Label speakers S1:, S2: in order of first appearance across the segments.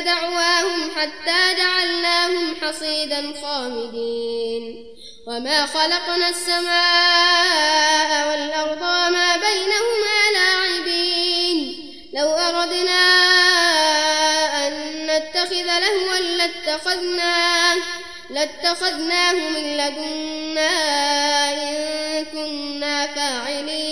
S1: دعواهم حتى جعلناهم حصيدا خامدين. وما خلقنا السماء والأرض وما بينهما لاعبين. لو أردنا أن نتخذ لهوا لاتخذناه لاتخذناه من لدنا إن كنا فاعلين.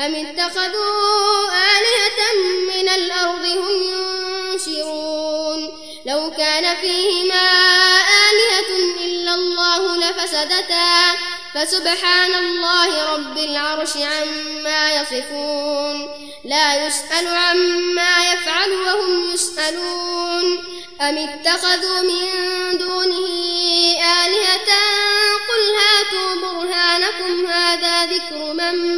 S1: أم اتخذوا آلهة من الأرض هم ينشرون؟ لو كان فيهما آلهة إلا الله لفسدتا. فسبحان الله رب العرش عما يصفون. لا يسأل عما يفعل وهم يسألون. أم اتخذوا من دونه آلهة؟ قل هاتوا برهانكم. هذا ذكر من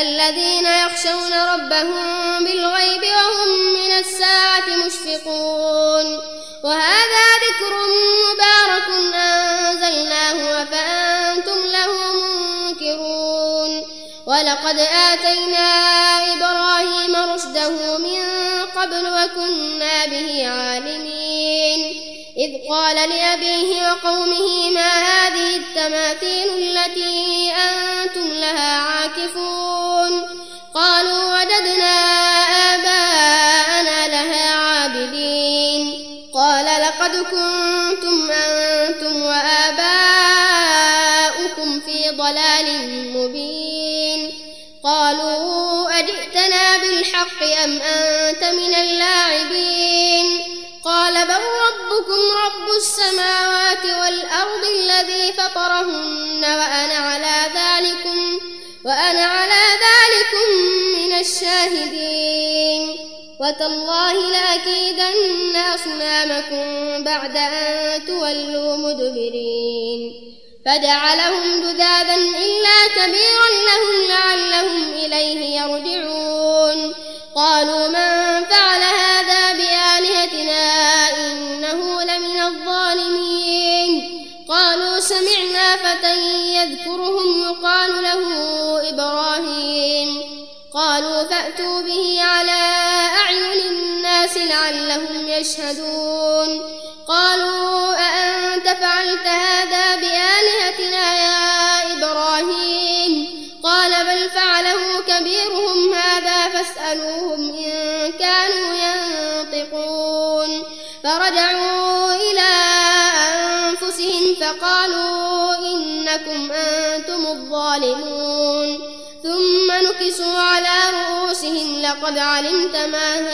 S1: الذين يخشون ربهم بالغيب وهم من الساعة مشفقون. وهذا ذكر مبارك أنزلناه أفأنتم له منكرون. ولقد آتينا إبراهيم رشده من قبل وكنا به عالمين. إذ قال لأبيه وقومه ما هذه التماثيل التي أنتم لها عاكفون؟ وأنا على ذلكم من الشاهدين. وتالله لأكيدن أصنامكم بعد أن تولوا مدبرين. فجعلهم جذاذا إلا كبيرا لهم لعلهم إليه يرجعون. قالوا من فعل هذا بآلهتنا إنه لمن الظالمين. قالوا سمعنا فتى يذكرهم يقال يشهدون. قالوا أأنت فعلت هذا بآلهتنا يا إبراهيم؟ قال بل فعله كبيرهم هذا فاسألوهم إن كانوا ينطقون. فرجعوا إلى أنفسهم فقالوا إنكم أنتم الظالمون. ثم نكسوا على رؤوسهم لقد علمت ما هؤلاء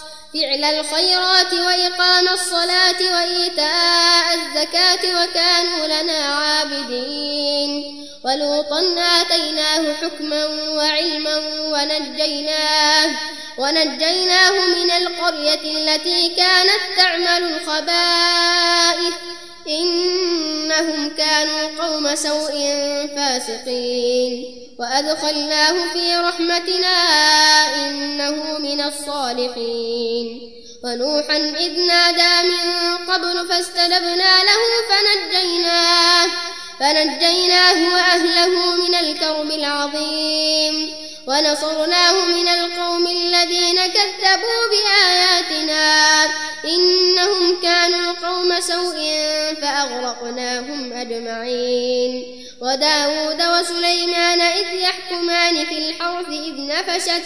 S1: فعل الخيرات وإقام الصلاة وإيتاء الزكاة وكانوا لنا عابدين. ولوطا آتيناه حكما وعلما ونجيناه ونجيناه من القرية التي كانت تعمل الخبائث. إنهم كانوا قوم سوء فاسقين. وأدخلناه في رحمتنا إنه من الصالحين. ونوحا إذ نادى من قبل فاستجبنا له فنجيناه فنجيناه وأهله من الكرب العظيم. ونصرناه من القوم الذين كذبوا بآياتنا. إنهم كانوا قوم سوء فأغرقناهم أجمعين. وداود وسليمان إذ يحكمان في الحرث إذ نفشت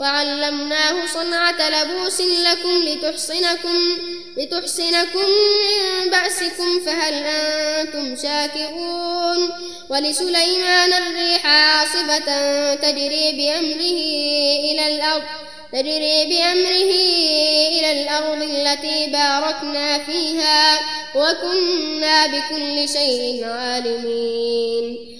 S1: وعلمناه صنعة لبوس لكم لتحصنكم لتحصنكم من بأسكم فهل أنتم شاكرون؟ ولسليمان الريح عاصفة تجري بأمره إلى الأرض تجري بأمره إلى الأرض التي باركنا فيها وكنا بكل شيء عالمين.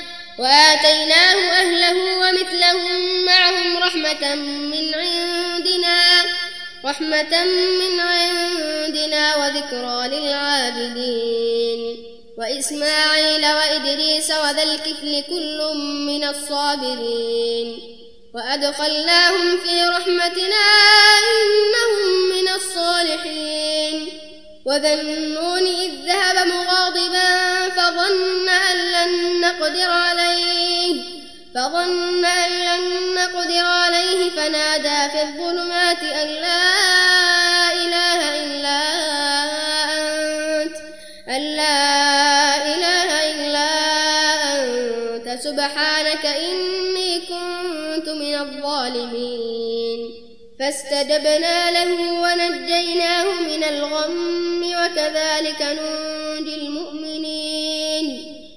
S1: وآتيناه أهله ومثلهم معهم رحمة من عندنا رحمة من عندنا وذكرى للعابدين. وإسماعيل وإدريس وذا الكفل كل من الصابرين. وأدخلناهم في رحمتنا إنهم من الصالحين. وذا النون إذ ذهب نقدر عليه. فظن أن لن نقدر عليه فنادى في الظلمات أن لا إله إلا أنت أن لا إله إلا أنت. سبحانك إني كنت من الظالمين. فاستجبنا له ونجيناه من الغم وكذلك ننجي المؤمنين.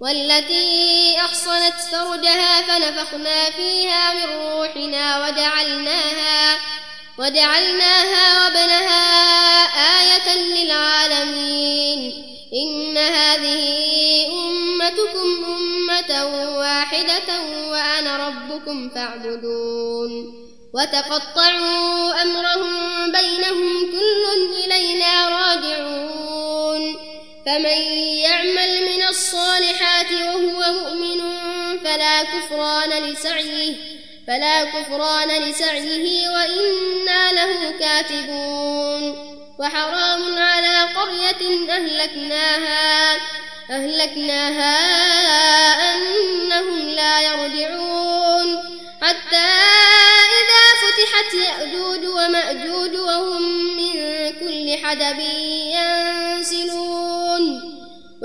S1: والتي أحصنت فرجها فنفخنا فيها من روحنا وجعلناها وجعلناها وابنها آية للعالمين. إن هذه أمتكم أمة واحدة وأنا ربكم فاعبدون. وتقطعوا أمرهم بينهم كل إلينا راجعون. فمن يعمل الصالحات وهو مؤمن فلا كفران لسعيه فلا كفران لسعيه وإنا له كاتبون. وحرام على قرية أهلكناها أهلكناها أنهم لا يرجعون. حتى إذا فتحت يأجوج ومأجوج وهم من كل حدب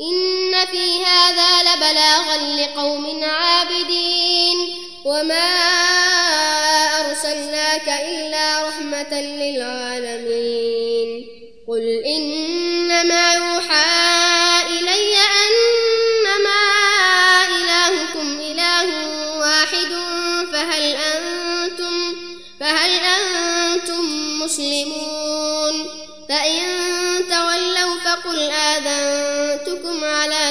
S1: إن في هذا لبلاغا لقوم عابدين. وما أرسلناك إلا رحمة للعالمين. قل إنما يوحى